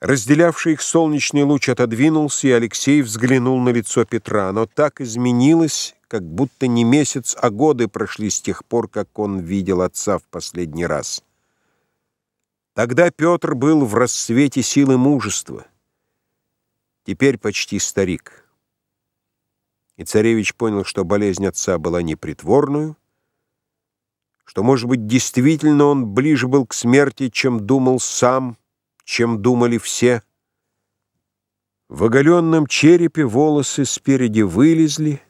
Разделявший их солнечный луч отодвинулся, и Алексей взглянул на лицо Петра. Оно так изменилось, как будто не месяц, а годы прошли с тех пор, как он видел отца в последний раз. Тогда Петр был в расцвете силы мужества. Теперь почти старик. И царевич понял, что болезнь отца была непритворную, что, может быть, действительно он ближе был к смерти, чем думал сам, чем думали все. В оголенном черепе волосы спереди вылезли,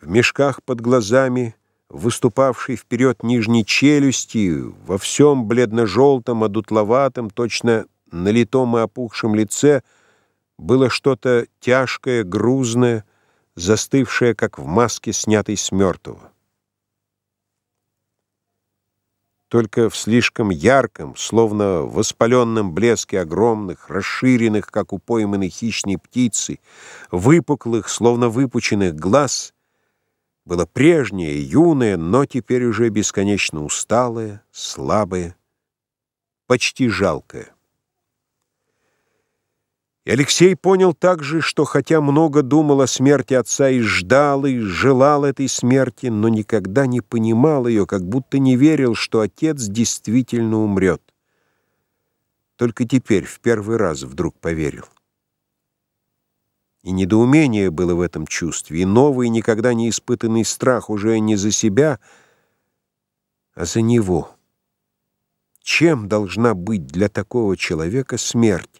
в мешках под глазами, выступавшей вперед нижней челюсти, во всем бледно-желтом, одутловатом, точно налитом и опухшем лице было что-то тяжкое, грузное, застывшее, как в маске, снятой с мертвого. Только в слишком ярком, словно воспаленном блеске огромных, расширенных, как у пойманной хищной птицы, выпуклых, словно выпученных глаз, было прежнее, юное, но теперь уже бесконечно усталое, слабое, почти жалкое. И Алексей понял также, что хотя много думал о смерти отца и ждал, и желал этой смерти, но никогда не понимал ее, как будто не верил, что отец действительно умрет. Только теперь, в первый раз, вдруг поверил. И недоумение было в этом чувстве, и новый, никогда не испытанный страх уже не за себя, а за него. Чем должна быть для такого человека смерть?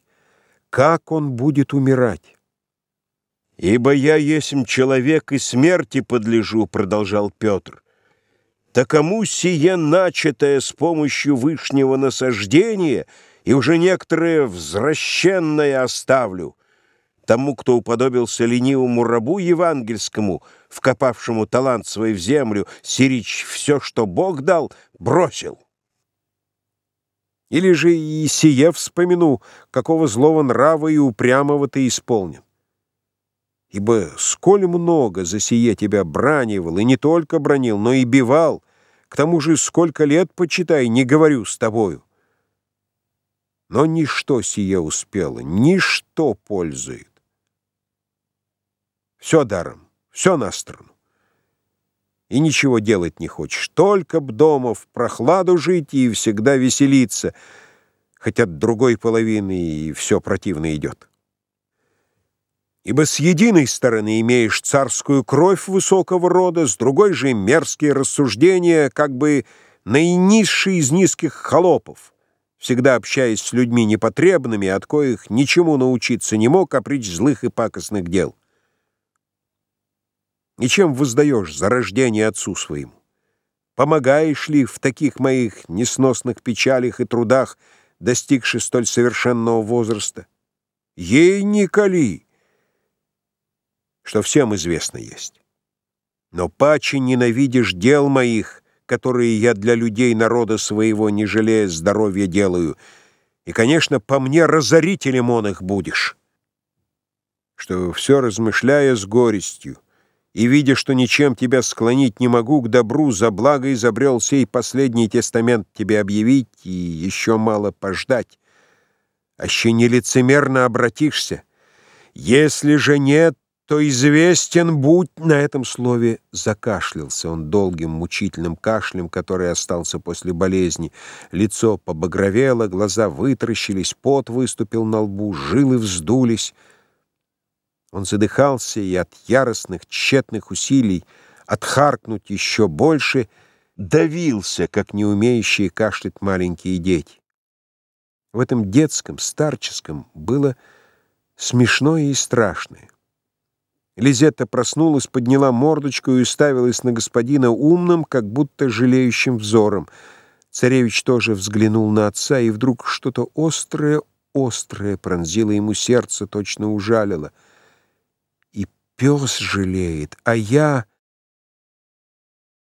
Как он будет умирать. «Ибо я есмь человек и смерти подлежу», — продолжал Петр. «Такому сие начатое с помощью вышнего насаждения и уже некоторое возвращенное оставлю, тому, кто уподобился ленивому рабу евангельскому, вкопавшему талант свой в землю, сирич все, что Бог дал, бросил». Или же и сие вспомяну, какого злого нрава и упрямого ты исполнен. Ибо сколь много за сие тебя бранивал, и не только бронил, но и бивал, к тому же сколько лет, почитай, не говорю с тобою. Но ничто сие успело, ничто пользует. Все даром, все на сторону и ничего делать не хочешь. Только б дома в прохладу жить и всегда веселиться, хоть от другой половины и все противно идет. Ибо с единой стороны имеешь царскую кровь высокого рода, с другой же мерзкие рассуждения, как бы наинизшие из низких холопов, всегда общаясь с людьми непотребными, от коих ничему научиться не мог, а притч злых и пакостных дел. И чем воздаешь за рождение отцу своему? Помогаешь ли в таких моих несносных печалях и трудах, достигши столь совершенного возраста? Ей не кали, что всем известно есть. Но паче ненавидишь дел моих, которые я для людей народа своего, не жалея здоровья, делаю, и, конечно, по мне разорителем он их будешь. Что все размышляя с горестью, и, видя, что ничем тебя склонить не могу к добру, за благо изобрел сей последний тестамент тебе объявить и еще мало пождать. Аще нелицемерно обратишься. Если же нет, то известен будь на этом слове закашлялся он долгим мучительным кашлем, который остался после болезни. Лицо побагровело, глаза вытаращились, пот выступил на лбу, жилы вздулись — он задыхался и от яростных, тщетных усилий отхаркнуть еще больше давился, как не умеющие кашлять маленькие дети. В этом детском, старческом было смешное и страшное. Лизетта проснулась, подняла мордочку и уставилась на господина умным, как будто жалеющим взором. Царевич тоже взглянул на отца, и вдруг что-то острое-острое пронзило ему сердце, точно ужалило — пес жалеет, а я